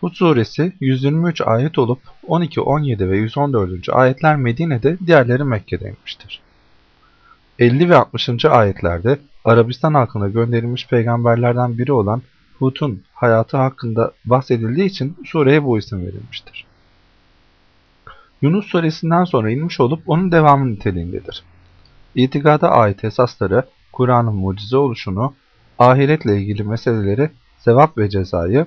Hud suresi 123 ayet olup 12, 17 ve 114. ayetler Medine'de, diğerleri Mekke'de inmiştir. 50 ve 60. ayetlerde Arabistan halkına gönderilmiş peygamberlerden biri olan Hud'un hayatı hakkında bahsedildiği için sureye bu isim verilmiştir. Yunus suresinden sonra inmiş olup onun devamı niteliğindedir. İtikada ait esasları, Kur'an'ın mucize oluşunu, ahiretle ilgili meseleleri, sevap ve cezayı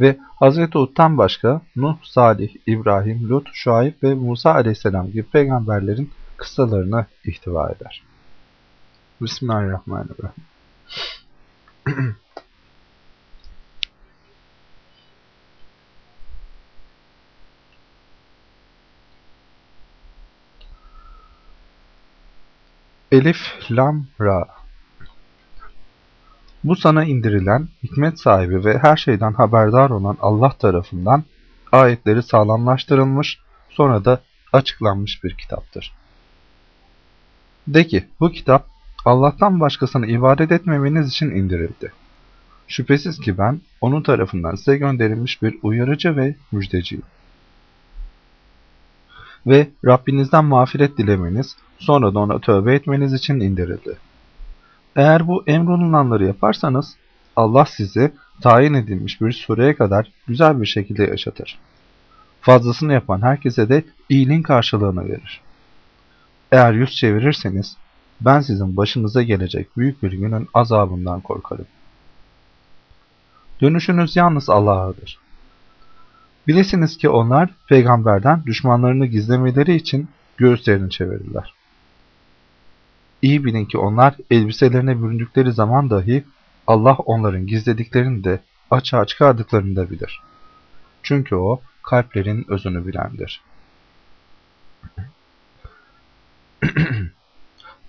ve Hz. Hud'dan başka Nuh, Salih, İbrahim, Lut, Şuayb ve Musa aleyhisselam gibi peygamberlerin kıssalarını ihtiva eder. Bismillahirrahmanirrahim. Elif, Lam, Ra Bu sana indirilen, hikmet sahibi ve her şeyden haberdar olan Allah tarafından ayetleri sağlamlaştırılmış, sonra da açıklanmış bir kitaptır. De ki, bu kitap Allah'tan başkasını ibadet etmemeniz için indirildi. Şüphesiz ki ben onun tarafından size gönderilmiş bir uyarıcı ve müjdeciyim. Ve Rabbinizden mağfiret dilemeniz, sonra da ona tövbe etmeniz için indirildi. Eğer bu emrolunanları yaparsanız, Allah sizi tayin edilmiş bir süreye kadar güzel bir şekilde yaşatır. Fazlasını yapan herkese de iyiliğin karşılığını verir. Eğer yüz çevirirseniz, ben sizin başınıza gelecek büyük bir günün azabından korkarım. Dönüşünüz yalnız Allah'adır. Bilesiniz ki onlar peygamberden düşmanlarını gizlemeleri için göğüslerini çevirirler. İyi bilin ki onlar elbiselerine büründükleri zaman dahi Allah onların gizlediklerini de açığa çıkardıklarını da bilir. Çünkü o kalplerin özünü bilendir.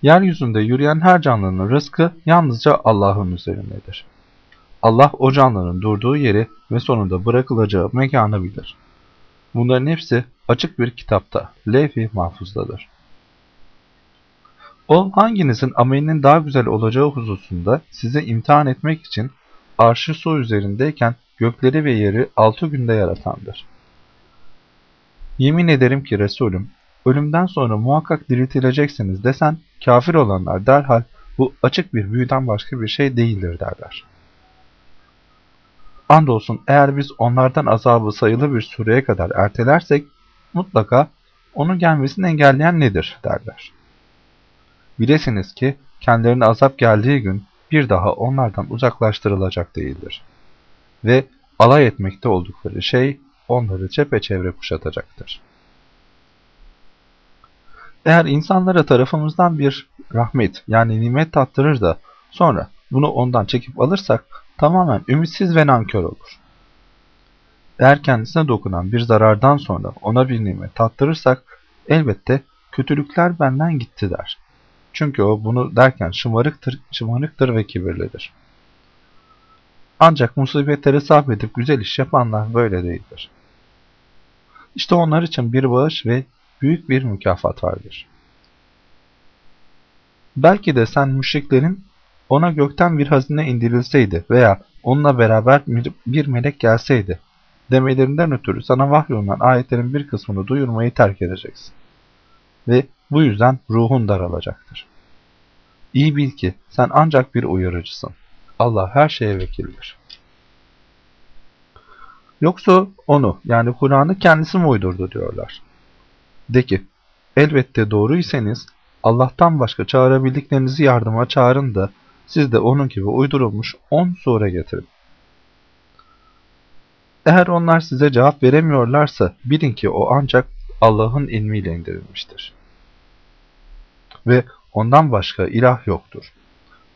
Yeryüzünde yürüyen her canlının rızkı yalnızca Allah'ın üzerindedir. Allah o canlının durduğu yeri ve sonunda bırakılacağı mekanı bilir. Bunların hepsi açık bir kitapta, levh-i mahfuzdadır. O hanginizin amelinin daha güzel olacağı hususunda size imtihan etmek için arşı su üzerindeyken gökleri ve yeri altı günde yaratandır. Yemin ederim ki Resulüm, ölümden sonra muhakkak diriltileceksiniz desen, kafir olanlar derhal bu açık bir büyüden başka bir şey değildir derler. Andolsun eğer biz onlardan azabı sayılı bir süreye kadar ertelersek, mutlaka onun gelmesini engelleyen nedir derler. Bilesiniz ki kendilerine azap geldiği gün bir daha onlardan uzaklaştırılacak değildir. Ve alay etmekte oldukları şey onları çepeçevre kuşatacaktır. Eğer insanlara tarafımızdan bir rahmet yani nimet tattırır da sonra bunu ondan çekip alırsak tamamen ümitsiz ve nankör olur. Eğer kendisine dokunan bir zarardan sonra ona bir nimet tattırırsak elbette kötülükler benden gitti der. Çünkü o bunu derken şımarıktır, şımarıktır ve kibirlidir. Ancak musibetlere sabredip güzel iş yapanlar böyle değildir. İşte onlar için bir bağış ve büyük bir mükafat vardır. Belki de sen müşriklerin ona gökten bir hazine indirilseydi veya onunla beraber bir melek gelseydi demelerinden ötürü sana vahyolunan ayetlerin bir kısmını duyurmayı terk edeceksin. Ve bu yüzden ruhun daralacaktır. İyi bil ki sen ancak bir uyarıcısın. Allah her şeye vekildir. Yoksa onu yani Kur'an'ı kendisi mi uydurdu diyorlar. De ki, elbette doğruysanız Allah'tan başka çağırabildiklerinizi yardıma çağırın da siz de onun gibi uydurulmuş on sure getirin. Eğer onlar size cevap veremiyorlarsa bilin ki o ancak Allah'ın ilmiyle indirilmiştir. Ve ondan başka ilah yoktur.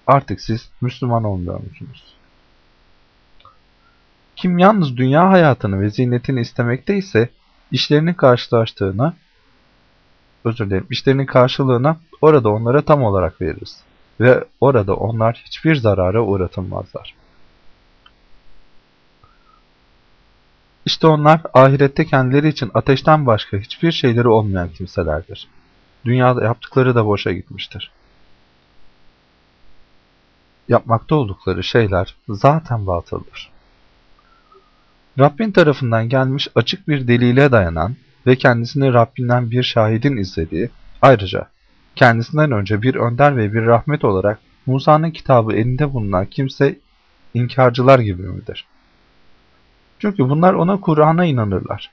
Artık siz Müslüman olmuyor musunuz? Kim yalnız dünya hayatını ve zinetini istemekte ise işlerinin karşılaştığını, özür dilerim, işlerinin karşılığını orada onlara tam olarak veririz. Ve orada onlar hiçbir zarara uğratılmazlar. İşte onlar ahirette kendileri için ateşten başka hiçbir şeyleri olmayan kimselerdir. Dünyada yaptıkları da boşa gitmiştir. Yapmakta oldukları şeyler zaten batıldır. Rabbin tarafından gelmiş açık bir delile dayanan ve kendisini Rabbinden bir şahidin izlediği, ayrıca kendisinden önce bir önder ve bir rahmet olarak Musa'nın kitabı elinde bulunan kimse inkarcılar gibi midir? Çünkü bunlar ona Kur'an'a inanırlar.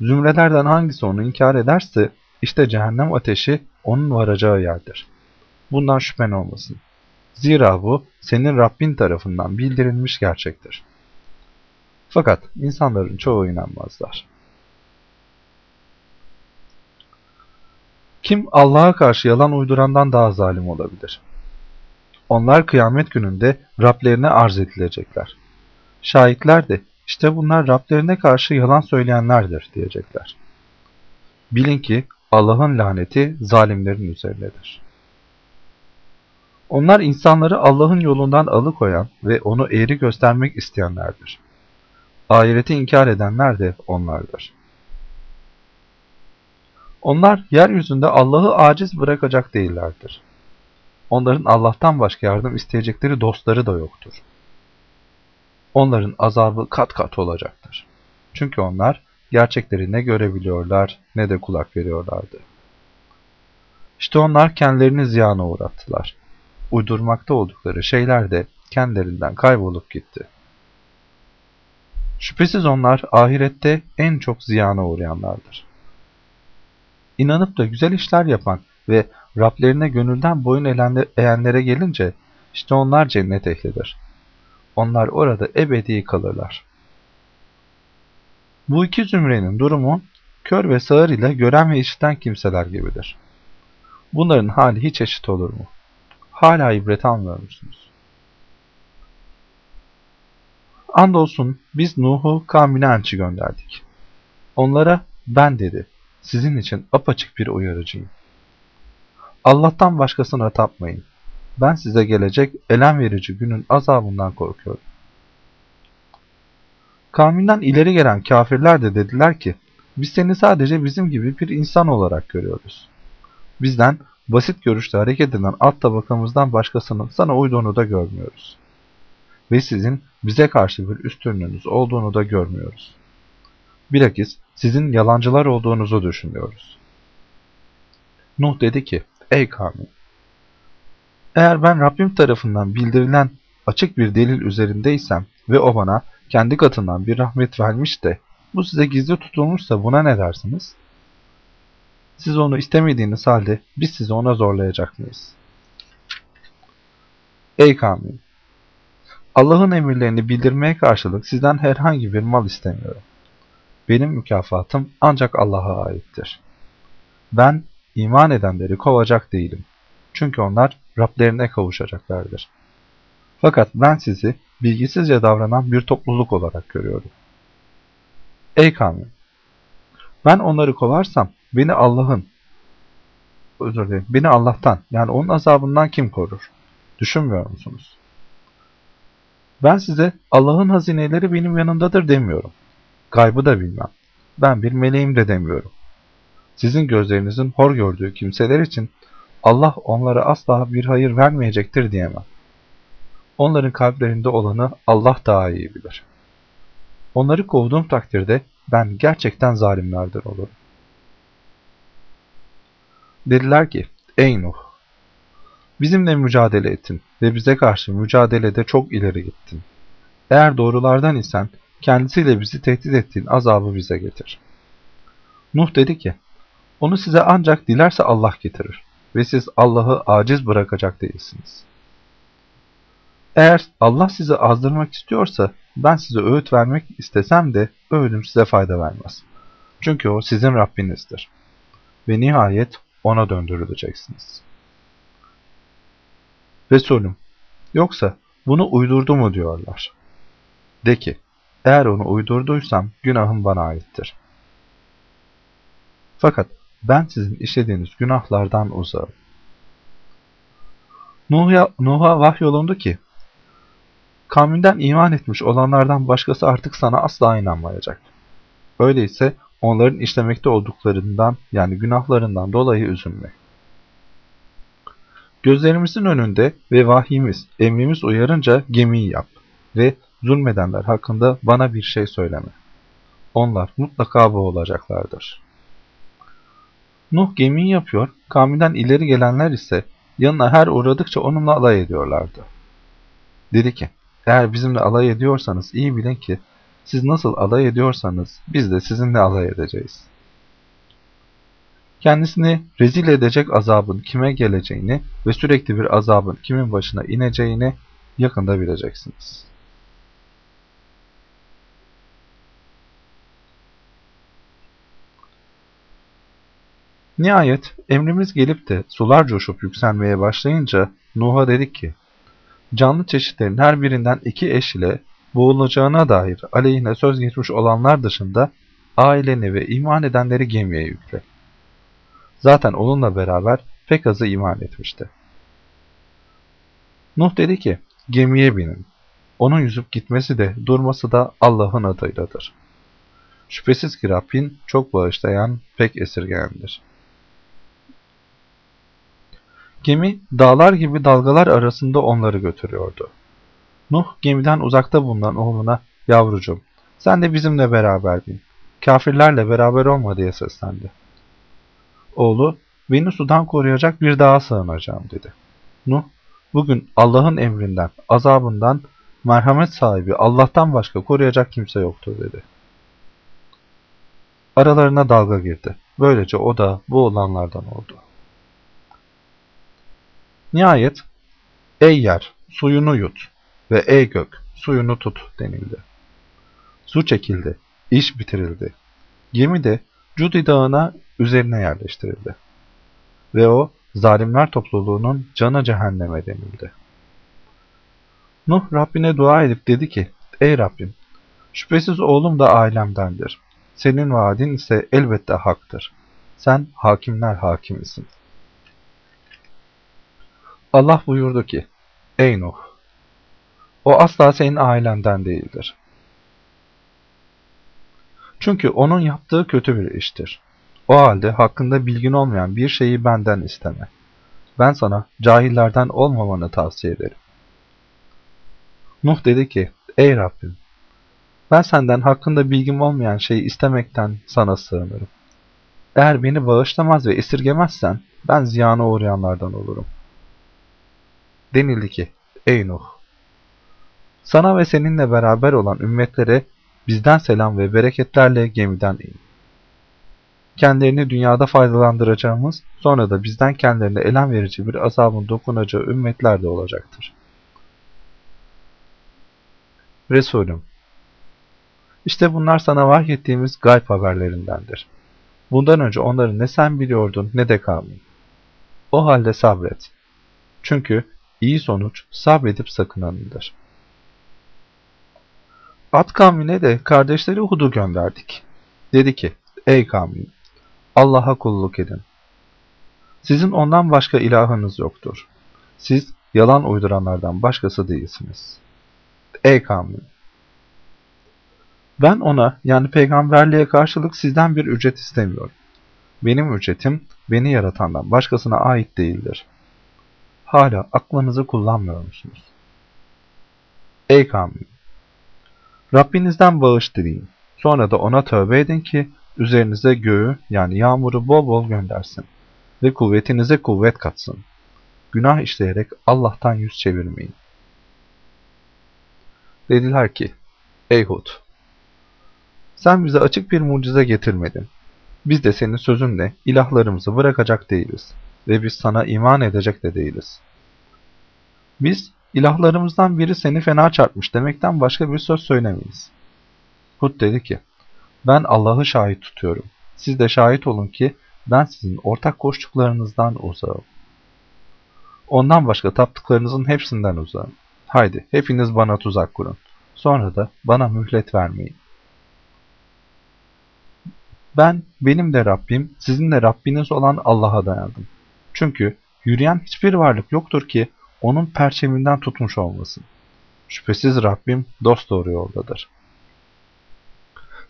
Zümrelerden hangisi onu inkar ederse işte cehennem ateşi onun varacağı yerdir. Bundan şüphen olmasın. Zira bu senin Rabbin tarafından bildirilmiş gerçektir. Fakat insanların çoğu inanmazlar. Kim Allah'a karşı yalan uydurandan daha zalim olabilir? Onlar kıyamet gününde Rablerine arz edilecekler. Şahitler de işte bunlar Rablerine karşı yalan söyleyenlerdir diyecekler. Bilin ki Allah'ın laneti zalimlerin üzerindedir. Onlar insanları Allah'ın yolundan alıkoyan ve onu eğri göstermek isteyenlerdir. Ahireti inkar edenler de onlardır. Onlar yeryüzünde Allah'ı aciz bırakacak değillerdir. Onların Allah'tan başka yardım isteyecekleri dostları da yoktur. Onların azabı kat kat olacaktır. Çünkü onlar gerçekleri ne görebiliyorlar ne de kulak veriyorlardı. İşte onlar kendilerini ziyana uğrattılar. Uydurmakta oldukları şeyler de kendilerinden kaybolup gitti. Şüphesiz onlar ahirette en çok ziyana uğrayanlardır. İnanıp da güzel işler yapan ve Rablerine gönülden boyun eğenlere gelince işte onlar cennet ehlidir. Onlar orada ebedi kalırlar. Bu iki zümrenin durumu kör ve sağır ile gören ve işiten kimseler gibidir. Bunların hali hiç eşit olur mu? Hala ibret almıyor musunuz? Andolsun biz Nuh'u kavmine elçi gönderdik. Onlara ben dedi, sizin için apaçık bir uyarıcıyım. Allah'tan başkasına tapmayın. Ben size gelecek elem verici günün azabından korkuyorum. Kavminden ileri gelen kafirler de dediler ki, biz seni sadece bizim gibi bir insan olarak görüyoruz. Bizden basit görüşte hareket eden alt tabakamızdan başkasının sana uyduğunu da görmüyoruz. Ve sizin bize karşı bir üstünlüğünüz olduğunu da görmüyoruz. Bilakis sizin yalancılar olduğunuzu düşünüyoruz. Nuh dedi ki, ey kavmin, eğer ben Rabbim tarafından bildirilen açık bir delil üzerindeysem ve o bana kendi katından bir rahmet vermiş de bu size gizli tutulmuşsa buna ne dersiniz? Siz onu istemediğiniz halde biz sizi ona zorlayacak mıyız? Ey kavmin! Allah'ın emirlerini bildirmeye karşılık sizden herhangi bir mal istemiyorum. Benim mükafatım ancak Allah'a aittir. Ben iman edenleri kovacak değilim. Çünkü onlar Rablerine kavuşacaklardır. Fakat ben sizi bilgisizce davranan bir topluluk olarak görüyorum. Ey kavmin! Ben onları kovarsam beni Allah'ın, özür dilerim, beni Allah'tan yani onun azabından kim korur? Düşünmüyor musunuz? Ben size Allah'ın hazineleri benim yanındadır demiyorum. Gaybı da bilmem. Ben bir meleğim de demiyorum. Sizin gözlerinizin hor gördüğü kimseler için Allah onlara asla bir hayır vermeyecektir diyemem. Onların kalplerinde olanı Allah daha iyi bilir. Onları kovduğum takdirde ben gerçekten zalimlerdir olurum. Dediler ki, ey Nuh! Bizimle mücadele ettin ve bize karşı mücadelede çok ileri gittin. Eğer doğrulardan isen kendisiyle bizi tehdit ettiğin azabı bize getir. Nuh dedi ki, onu size ancak dilerse Allah getirir ve siz Allah'ı aciz bırakacak değilsiniz. Eğer Allah sizi azdırmak istiyorsa ben size öğüt vermek istesem de öğüdüm size fayda vermez. Çünkü o sizin Rabbinizdir. Ve nihayet ona döndürüleceksiniz. Resulüm, yoksa bunu uydurdu mu diyorlar. De ki, eğer onu uydurduysam günahım bana aittir. Fakat ben sizin işlediğiniz günahlardan uzağım. Nuh'a, Nuh'a vahyolundu ki, kavminden iman etmiş olanlardan başkası artık sana asla inanmayacak. Öyleyse onların işlemekte olduklarından yani günahlarından dolayı üzülme. Gözlerimizin önünde ve vahyimiz, emrimiz uyarınca gemiyi yap ve zulmedenler hakkında bana bir şey söyleme. Onlar mutlaka boğulacaklardır. Nuh gemiyi yapıyor, kavminden ileri gelenler ise yanına her uğradıkça onunla alay ediyorlardı. Dedi ki, eğer bizimle alay ediyorsanız iyi bilin ki, siz nasıl alay ediyorsanız biz de sizinle alay edeceğiz. Kendisini rezil edecek azabın kime geleceğini ve sürekli bir azabın kimin başına ineceğini yakında bileceksiniz. Nihayet emrimiz gelip de sular coşup yükselmeye başlayınca Nuh'a dedik ki, canlı çeşitlerin her birinden iki eş ile boğulacağına dair aleyhine söz geçmiş olanlar dışında aileni ve iman edenleri gemiye yükle. Zaten onunla beraber pek azı iman etmişti. Nuh dedi ki, gemiye binin. Onun yüzüp gitmesi de durması da Allah'ın adıyladır. Şüphesiz ki Rabbin çok bağışlayan, pek esirgeyendir. Gemi dağlar gibi dalgalar arasında onları götürüyordu. Nuh gemiden uzakta bulunan oğluna yavrucum sen de bizimle beraber bin. Kafirlerle beraber olma diye seslendi. Oğlu beni sudan koruyacak bir dağa sığınacağım dedi. Nuh bugün Allah'ın emrinden, azabından, merhamet sahibi Allah'tan başka koruyacak kimse yoktur dedi. Aralarına dalga girdi. Böylece o da bu olanlardan oldu. Nihayet ey yer suyunu yut ve ey gök suyunu tut denildi. Su çekildi, iş bitirildi. Gemi de Cudi dağına üzerine yerleştirildi. Ve o zalimler topluluğunun canı cehenneme denildi. Nuh Rabbine dua edip dedi ki, Ey Rabbim, şüphesiz oğlum da ailemdendir. Senin vaadin ise elbette haktır. Sen hakimler hakimisin. Allah buyurdu ki, Ey Nuh! O asla senin ailenden değildir. Çünkü onun yaptığı kötü bir iştir. O halde hakkında bilgin olmayan bir şeyi benden isteme. Ben sana cahillerden olmamanı tavsiye ederim. Nuh dedi ki, Ey Rabbim! Ben senden hakkında bilgim olmayan şeyi istemekten sana sığınırım. Eğer beni bağışlamaz ve esirgemezsen ben ziyana uğrayanlardan olurum. Denildi ki, Ey Nuh! Sana ve seninle beraber olan ümmetlere bizden selam ve bereketlerle gemiden in. Kendilerini dünyada faydalandıracağımız, sonra da bizden kendilerine elem verici bir azabın dokunacağı ümmetler de olacaktır. Resulüm İşte bunlar sana vahyettiğimiz gayb haberlerindendir. Bundan önce onları ne sen biliyordun ne de kavmin. O halde sabret. Çünkü iyi sonuç sabredip sakınanındır. At kavmine de kardeşleri Hud'u gönderdik. Dedi ki, ey kavmim, Allah'a kulluk edin. Sizin ondan başka ilahınız yoktur. Siz yalan uyduranlardan başkası değilsiniz. Ey kavmim! Ben ona yani peygamberliğe karşılık sizden bir ücret istemiyorum. Benim ücretim beni yaratandan başkasına ait değildir. Hala aklınızı kullanmıyor musunuz? Ey kavmim! Rabbinizden bağış dileyin. Sonra da ona tövbe edin ki üzerinize göğü yani yağmuru bol bol göndersin ve kuvvetinize kuvvet katsın. Günah işleyerek Allah'tan yüz çevirmeyin. Dediler ki, Ey Hud! Sen bize açık bir mucize getirmedin. Biz de senin sözünle ilahlarımızı bırakacak değiliz ve biz sana iman edecek de değiliz. Biz ilahlarımızdan biri seni fena çarpmış demekten başka bir söz söylemeyiz. Hud dedi ki, ben Allah'ı şahit tutuyorum. Siz de şahit olun ki ben sizin ortak koştuklarınızdan uzağım. Ondan başka taptıklarınızın hepsinden uzağım. Haydi hepiniz bana tuzak kurun. Sonra da bana mühlet vermeyin. Ben, benim de Rabbim, sizin de Rabbiniz olan Allah'a dayandım. Çünkü yürüyen hiçbir varlık yoktur ki onun perçeminden tutmuş olmasın. Şüphesiz Rabbim dosdoğru yoldadır.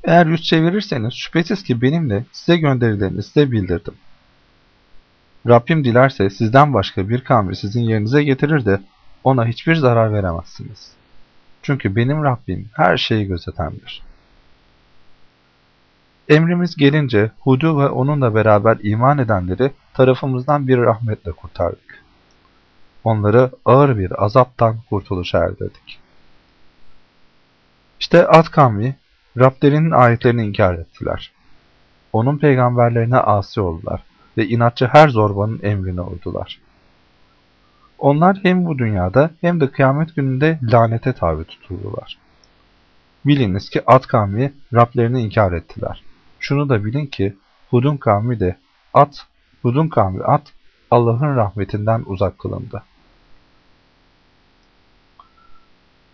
Eğer yüz çevirirseniz şüphesiz ki benim de size gönderilerini size bildirdim. Rabbim dilerse sizden başka bir kavmi sizin yerinize getirir de ona hiçbir zarar veremezsiniz. Çünkü benim Rabbim her şeyi gözetendir. Emrimiz gelince Hud'u ve onunla beraber iman edenleri tarafımızdan bir rahmetle kurtardık. Onları ağır bir azaptan kurtuluşa erdirdik. İşte Ad kavmi Rablerinin ayetlerini inkar ettiler. Onun peygamberlerine asi oldular ve inatçı her zorbanın emrine uydular. Onlar hem bu dünyada hem de kıyamet gününde lanete tabi tutuldular. Biliniz ki Ad kavmi Rablerini inkar ettiler. Şunu da bilin ki Hud'un kavmi de At, Hud'un kavmi At Allah'ın rahmetinden uzak kılındı.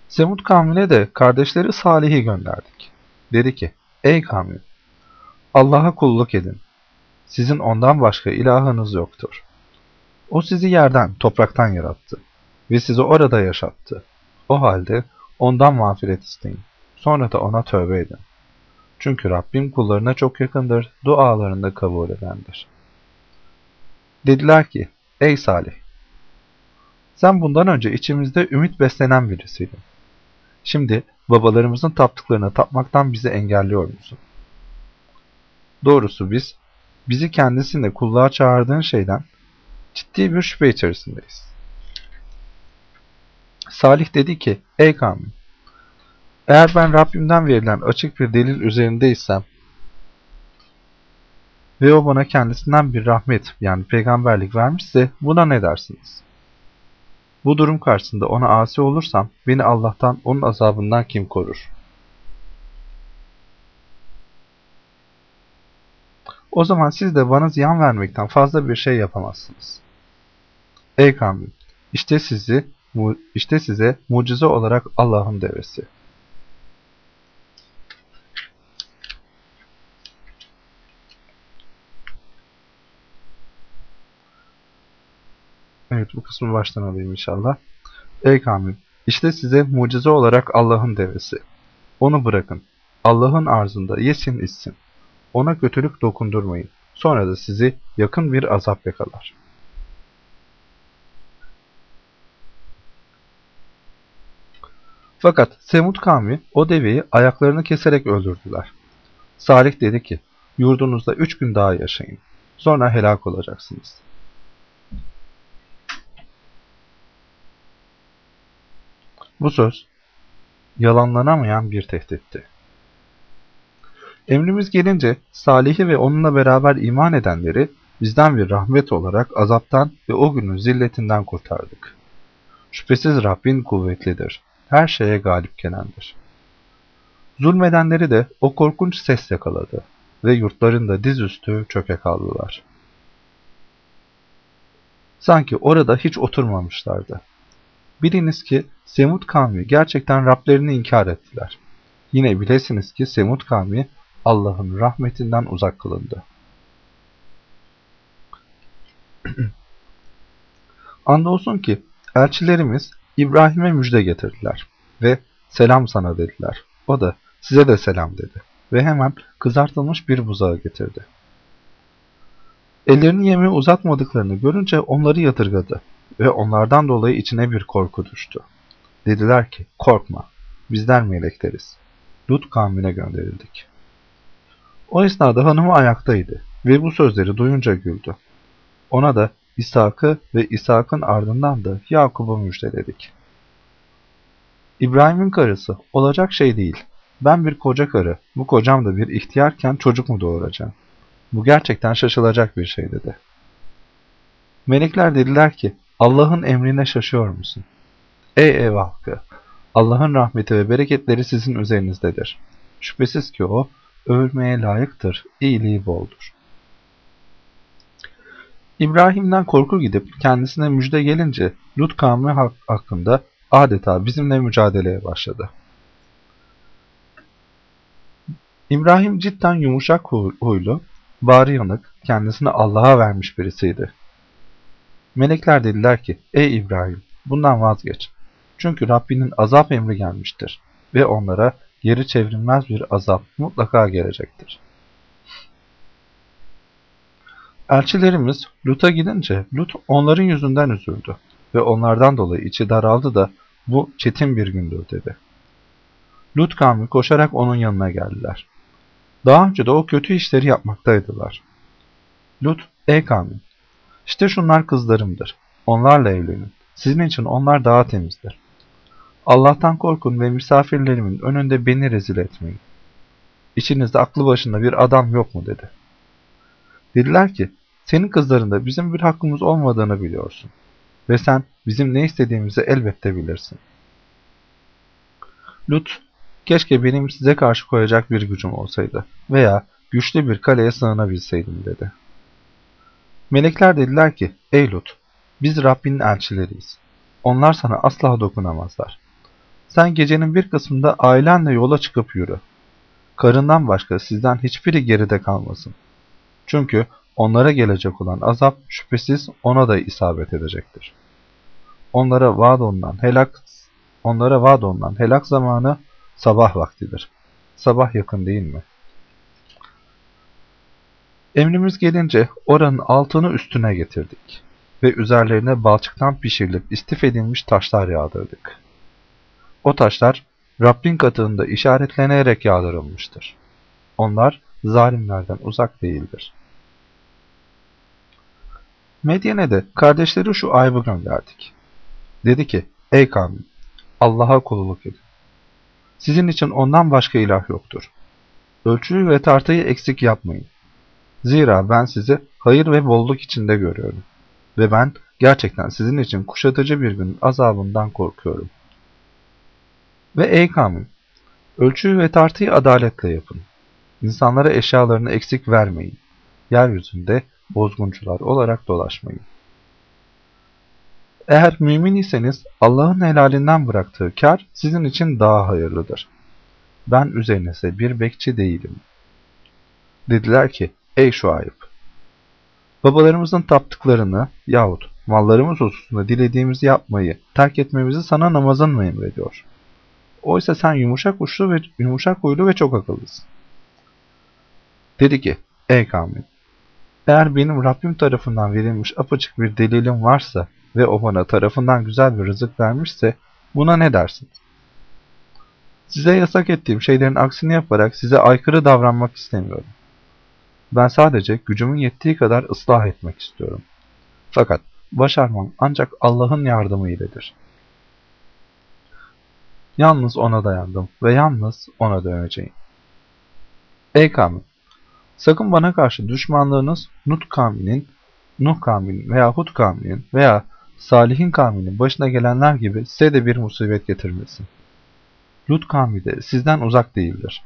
Semud kavmine de kardeşleri Salih'i gönderdik. Dedi ki, ey kavmi, Allah'a kulluk edin. Sizin ondan başka ilahınız yoktur. O sizi yerden, topraktan yarattı ve sizi orada yaşattı. O halde ondan mağfiret isteyin. Sonra da ona tövbe edin. Çünkü Rabbim kullarına çok yakındır, dualarını kabul edendir. Dediler ki, ey Salih! Sen bundan önce içimizde ümit beslenen birisiydin. Şimdi babalarımızın taptıklarına tapmaktan bizi engelliyor musun? Doğrusu biz, bizi kendisinde kulluğa çağırdığın şeyden ciddi bir şüphe içerisindeyiz. Salih dedi ki, ey kavmin, eğer ben Rabbimden verilen açık bir delil üzerindeysem ve o bana kendisinden bir rahmet yani peygamberlik vermişse buna ne dersiniz? Bu durum karşısında ona asi olursam beni Allah'tan onun azabından kim korur? O zaman siz de bana ziyan vermekten fazla bir şey yapamazsınız. Ey kavmim! İşte sizi, işte size mucize olarak Allah'ın devesi. Evet bu kısmı baştan alayım inşallah. Ey kavmim! İşte size mucize olarak Allah'ın devesi. Onu bırakın. Allah'ın arzında yesin içsin. Ona kötülük dokundurmayın. Sonra da sizi yakın bir azap yakalar. Fakat Semud kavmi o deveyi ayaklarını keserek öldürdüler. Salih dedi ki, yurdunuzda üç gün daha yaşayın. Sonra helak olacaksınız. Bu söz yalanlanamayan bir tehditti. Emrimiz gelince Salih'i ve onunla beraber iman edenleri bizden bir rahmet olarak azaptan ve o günün zilletinden kurtardık. Şüphesiz Rabbin kuvvetlidir. Her şeye galip gelendir. Zulmedenleri de o korkunç ses yakaladı ve yurtlarında dizüstü çöke kaldılar. Sanki orada hiç oturmamışlardı. Biliniz ki Semud kavmi gerçekten Rablerini inkar ettiler. Yine bilesiniz ki Semud kavmi Allah'ın rahmetinden uzak kılındı. Andolsun ki elçilerimiz İbrahim'e müjde getirdiler ve selam sana dediler. O da size de selam dedi ve hemen kızartılmış bir buzağı getirdi. Ellerini yemeğe uzatmadıklarını görünce onları yatırgadı ve onlardan dolayı içine bir korku düştü. Dediler ki, korkma, bizler melekleriz. Lut kavmine gönderildik. O esnada hanımı ayaktaydı ve bu sözleri duyunca güldü. Ona da İshak'ı ve İshak'ın ardından da Yakub'u müjdeledik. İbrahim'in karısı, olacak şey değil. Ben bir koca karı, bu kocam da bir ihtiyarken çocuk mu doğuracağım? Bu gerçekten şaşılacak bir şey dedi. Melekler dediler ki, Allah'ın emrine şaşıyor musun? Ey ev halkı! Allah'ın rahmeti ve bereketleri sizin üzerinizdedir. Şüphesiz ki o, övülmeye layıktır, iyiliği boldur. İbrahim'den korku gidip kendisine müjde gelince Lut kavmi hakkında adeta bizimle mücadeleye başladı. İbrahim cidden yumuşak huylu, bari yanık, kendisini Allah'a vermiş birisiydi. Melekler dediler ki, ey İbrahim bundan vazgeç. Çünkü Rabbinin azap emri gelmiştir ve onlara geri çevrilmez bir azap mutlaka gelecektir. Elçilerimiz Lut'a gidince Lut onların yüzünden üzüldü ve onlardan dolayı içi daraldı da bu çetin bir gündür dedi. Lut kavmi koşarak onun yanına geldiler. Daha önce de o kötü işleri yapmaktaydılar. Lut, ey kavmi, işte şunlar kızlarımdır. Onlarla evlenin. Sizin için onlar daha temizdir. Allah'tan korkun ve misafirlerimin önünde beni rezil etmeyin. İçinizde aklı başında bir adam yok mu dedi. Dediler ki, senin kızlarında bizim bir hakkımız olmadığını biliyorsun. Ve sen bizim ne istediğimizi elbette bilirsin. Lut, keşke benim size karşı koyacak bir gücüm olsaydı veya güçlü bir kaleye sığınabilseydim dedi. Melekler dediler ki, ey Lut, biz Rabbinin elçileriyiz. Onlar sana asla dokunamazlar. Sen gecenin bir kısmında ailenle yola çıkıp yürü. Karından başka sizden hiçbiri geride kalmasın. Çünkü onlara gelecek olan azap şüphesiz ona da isabet edecektir. Onlara vaad olunan helak, onlara vaad olunan helak zamanı sabah vaktidir. Sabah yakın değil mi? Emrimiz gelince oranın altını üstüne getirdik ve üzerlerine balçıktan pişirilip istif edilmiş taşlar yağdırdık. O taşlar Rabbin katında işaretlenerek yağdırılmıştır. Onlar zalimlerden uzak değildir. Medyen'e kardeşleri şu ayıbı gönderdik. Dedi ki, ey kavmin, Allah'a kulluk edin. Sizin için ondan başka ilah yoktur. Ölçüyü ve tartıyı eksik yapmayın. Zira ben sizi hayır ve bolluk içinde görüyorum. Ve ben gerçekten sizin için kuşatıcı bir gün azabından korkuyorum. Ve ey kavmin, ölçüyü ve tartıyı adaletle yapın. İnsanlara eşyalarını eksik vermeyin. Yeryüzünde bozguncular olarak dolaşmayın. Eğer mümin iseniz Allah'ın helalinden bıraktığı kar sizin için daha hayırlıdır. Ben üzerinize bir bekçi değilim. Dediler ki, ey şu ayıp! Babalarımızın taptıklarını yahut mallarımız hususunda dilediğimizi yapmayı, terk etmemizi sana namazın mı emrediyor? Oysa sen yumuşak uçlu ve yumuşak huylu ve çok akıllısın. Dedi ki, ey kavmin, eğer benim Rabbim tarafından verilmiş apaçık bir delilim varsa ve o bana tarafından güzel bir rızık vermişse buna ne dersin? Size yasak ettiğim şeylerin aksini yaparak size aykırı davranmak istemiyorum. Ben sadece gücümün yettiği kadar ıslah etmek istiyorum. Fakat başarmam ancak Allah'ın yardımı iledir. Yalnız ona dayandım ve yalnız ona döneceğim. Ey kavmin! Sakın bana karşı düşmanlığınız Nut kavminin, Nuh kavminin veya Hud kavminin veya Salih'in kavminin başına gelenler gibi size de bir musibet getirmesin. Lut kavmi de sizden uzak değildir.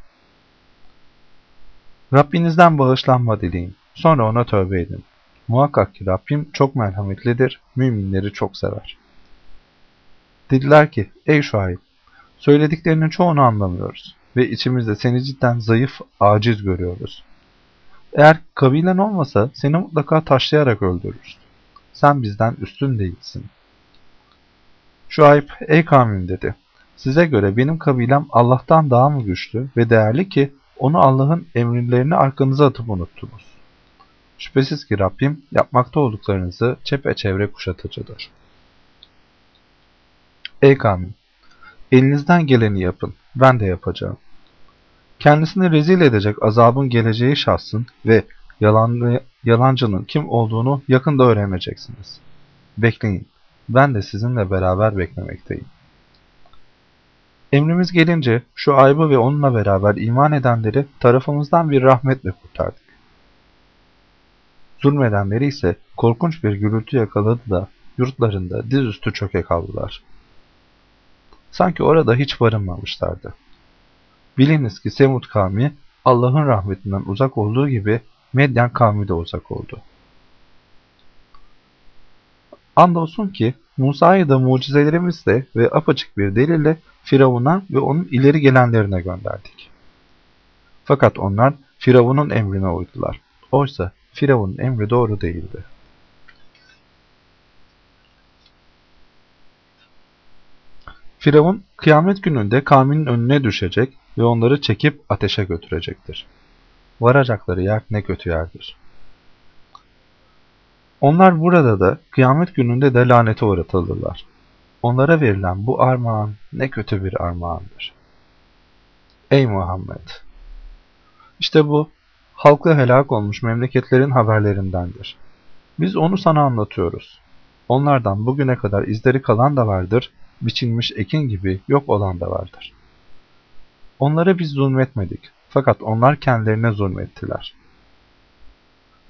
Rabbinizden bağışlanma dileyin. Sonra ona tövbe edin. Muhakkak ki Rabbim çok merhametlidir, müminleri çok sever. Dediler ki, ey Şuayb, söylediklerinin çoğunu anlamıyoruz ve içimizde seni cidden zayıf, aciz görüyoruz. Eğer kabilen olmasa seni mutlaka taşlayarak öldürürüz. Sen bizden üstün değilsin. Şuayb, ey kavmim dedi. Size göre benim kabilem Allah'tan daha mı güçlü ve değerli ki onu Allah'ın emirlerini arkanıza atıp unuttunuz. Şüphesiz ki Rabbim yapmakta olduklarınızı çepeçevre kuşatıcıdır. Ey kavmim! Elinizden geleni yapın, ben de yapacağım. Kendisini rezil edecek azabın geleceği şahsın ve yalanlı, yalancının kim olduğunu yakında öğreneceksiniz. Bekleyin, ben de sizinle beraber beklemekteyim. Emrimiz gelince şu aybı ve onunla beraber iman edenleri tarafımızdan bir rahmetle kurtardık. Zulmedenleri ise korkunç bir gürültü yakaladı da yurtlarında dizüstü çöke kaldılar. Sanki orada hiç barınmamışlardı. Biliniz ki Semud kavmi Allah'ın rahmetinden uzak olduğu gibi Medyen kavmi de uzak oldu. Andolsun ki Musa'yı da mucizelerimizle ve apaçık bir delille Firavun'a ve onun ileri gelenlerine gönderdik. Fakat onlar Firavun'un emrine uydular. Oysa Firavun'un emri doğru değildi. Firavun kıyamet gününde kavminin önüne düşecek ve onları çekip ateşe götürecektir. Varacakları yer ne kötü yerdir. Onlar burada da kıyamet gününde de lanete uğratılırlar. Onlara verilen bu armağan ne kötü bir armağandır. Ey Muhammed! İşte bu, halkı helak olmuş memleketlerin haberlerindendir. Biz onu sana anlatıyoruz. Onlardan bugüne kadar izleri kalan da vardır, biçilmiş ekin gibi yok olan da vardır. Onlara biz zulmetmedik, fakat onlar kendilerine zulmettiler.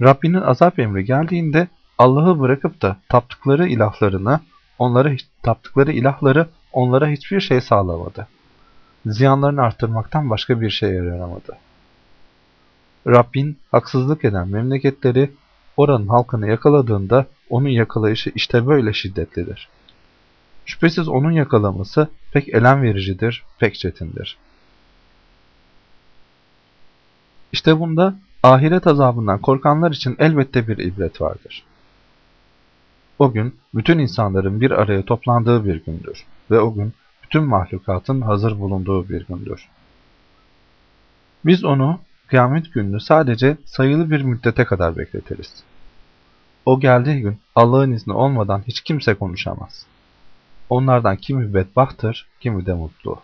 Rabbinin azap emri geldiğinde Allah'ı bırakıp da taptıkları ilahlarını, onlara taptıkları ilahları onlara hiçbir şey sağlamadı. Ziyanlarını arttırmaktan başka bir şey yaramadı. Rabbin haksızlık eden memleketleri oranın halkını yakaladığında onun yakalayışı işte böyle şiddetlidir. Şüphesiz onun yakalaması pek elem vericidir, pek çetindir. İşte bunda ahiret azabından korkanlar için elbette bir ibret vardır. O gün bütün insanların bir araya toplandığı bir gündür ve o gün bütün mahlukatın hazır bulunduğu bir gündür. Biz onu kıyamet gününü sadece sayılı bir müddete kadar bekletiriz. O geldiği gün Allah'ın izni olmadan hiç kimse konuşamaz. Onlardan kimi bedbahtır, kimi de mutlu.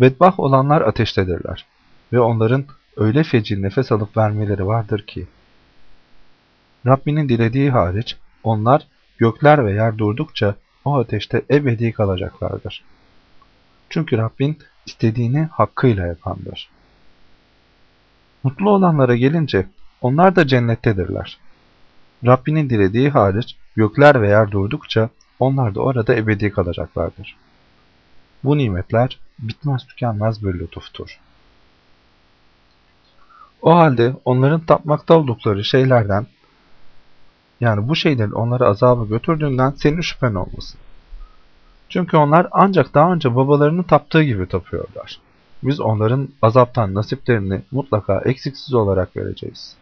Bedbaht olanlar ateştedirler ve onların öyle feci nefes alıp vermeleri vardır ki, Rabbinin dilediği hariç onlar gökler ve yer durdukça o ateşte ebedi kalacaklardır. Çünkü Rabbin istediğini hakkıyla yapandır. Mutlu olanlara gelince onlar da cennettedirler. Rabbinin dilediği hariç gökler ve yer durdukça onlar da orada ebedi kalacaklardır. Bu nimetler bitmez tükenmez bir lütuftur. O halde onların tapmakta oldukları şeylerden yani bu şeylerin onları azaba götürdüğünden senin şüphen olmasın. Çünkü onlar ancak daha önce babalarının taptığı gibi tapıyorlar. Biz onların azaptan nasiplerini mutlaka eksiksiz olarak vereceğiz.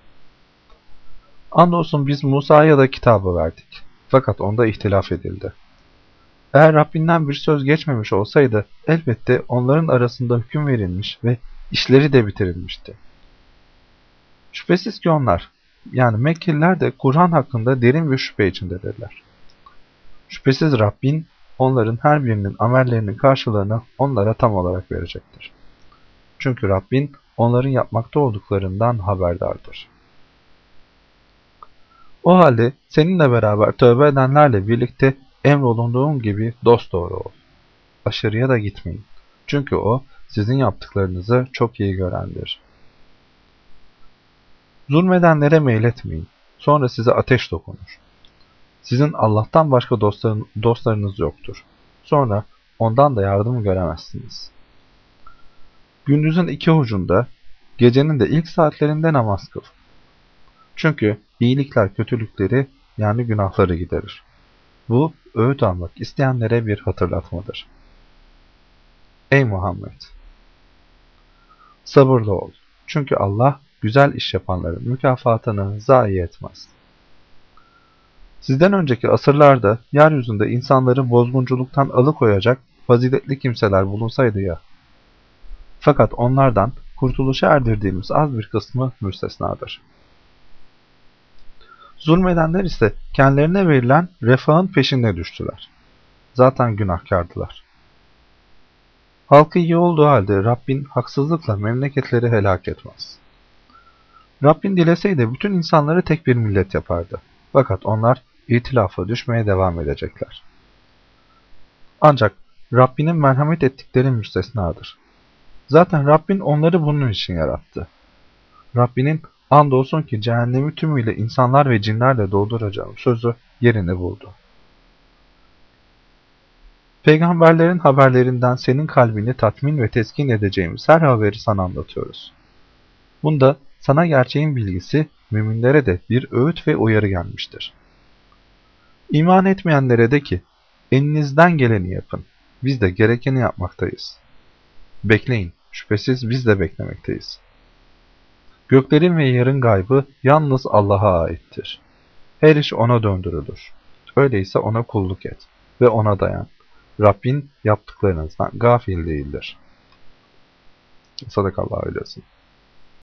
Andolsun biz Musa'ya da kitabı verdik. Fakat onda ihtilaf edildi. Eğer Rabbinden bir söz geçmemiş olsaydı elbette onların arasında hüküm verilmiş ve işleri de bitirilmişti. Şüphesiz ki onlar, yani Mekkeliler de Kur'an hakkında derin bir şüphe içindedirler. Şüphesiz Rabbin onların her birinin amellerinin karşılığını onlara tam olarak verecektir. Çünkü Rabbin onların yapmakta olduklarından haberdardır. O halde seninle beraber tövbe edenlerle birlikte emrolunduğun gibi dosdoğru ol. Aşırıya da gitmeyin. Çünkü o sizin yaptıklarınızı çok iyi görendir. Zulmedenlere meyletmeyin. Sonra size ateş dokunur. Sizin Allah'tan başka dostların, dostlarınız yoktur. Sonra ondan da yardım göremezsiniz. Gündüzün iki ucunda, gecenin de ilk saatlerinde namaz kıl. Çünkü iyilikler kötülükleri yani günahları giderir. Bu öğüt almak isteyenlere bir hatırlatmadır. Ey Muhammed! Sabırlı ol. Çünkü Allah güzel iş yapanların mükafatını zayi etmez. Sizden önceki asırlarda yeryüzünde insanları bozgunculuktan alıkoyacak faziletli kimseler bulunsaydı ya. Fakat onlardan kurtuluşa erdirdiğimiz az bir kısmı müstesnadır. Zulmedenler ise kendilerine verilen refahın peşinde düştüler. Zaten günahkardılar. Halkı iyi olduğu halde Rabbin haksızlıkla memleketleri helak etmez. Rabbin dileseydi bütün insanları tek bir millet yapardı. Fakat onlar itilafa düşmeye devam edecekler. Ancak Rabbinin merhamet ettikleri müstesnadır. Zaten Rabbin onları bunun için yarattı. Rabbinin andolsun ki cehennemi tümüyle insanlar ve cinlerle dolduracağım sözü yerini buldu. Peygamberlerin haberlerinden senin kalbini tatmin ve teskin edeceğimiz her haberi sana anlatıyoruz. Bunda sana gerçeğin bilgisi, müminlere de bir öğüt ve uyarı gelmiştir. İman etmeyenlere de ki, elinizden geleni yapın, biz de gerekeni yapmaktayız. Bekleyin, şüphesiz biz de beklemekteyiz. Göklerin ve yerin gaybı yalnız Allah'a aittir. Her iş O'na döndürülür. Öyleyse O'na kulluk et ve O'na dayan. Rabbin yaptıklarınızdan gafil değildir. Sadakallahu öylesin.